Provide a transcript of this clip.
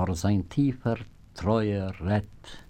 war sein tiefer, treuer Rett.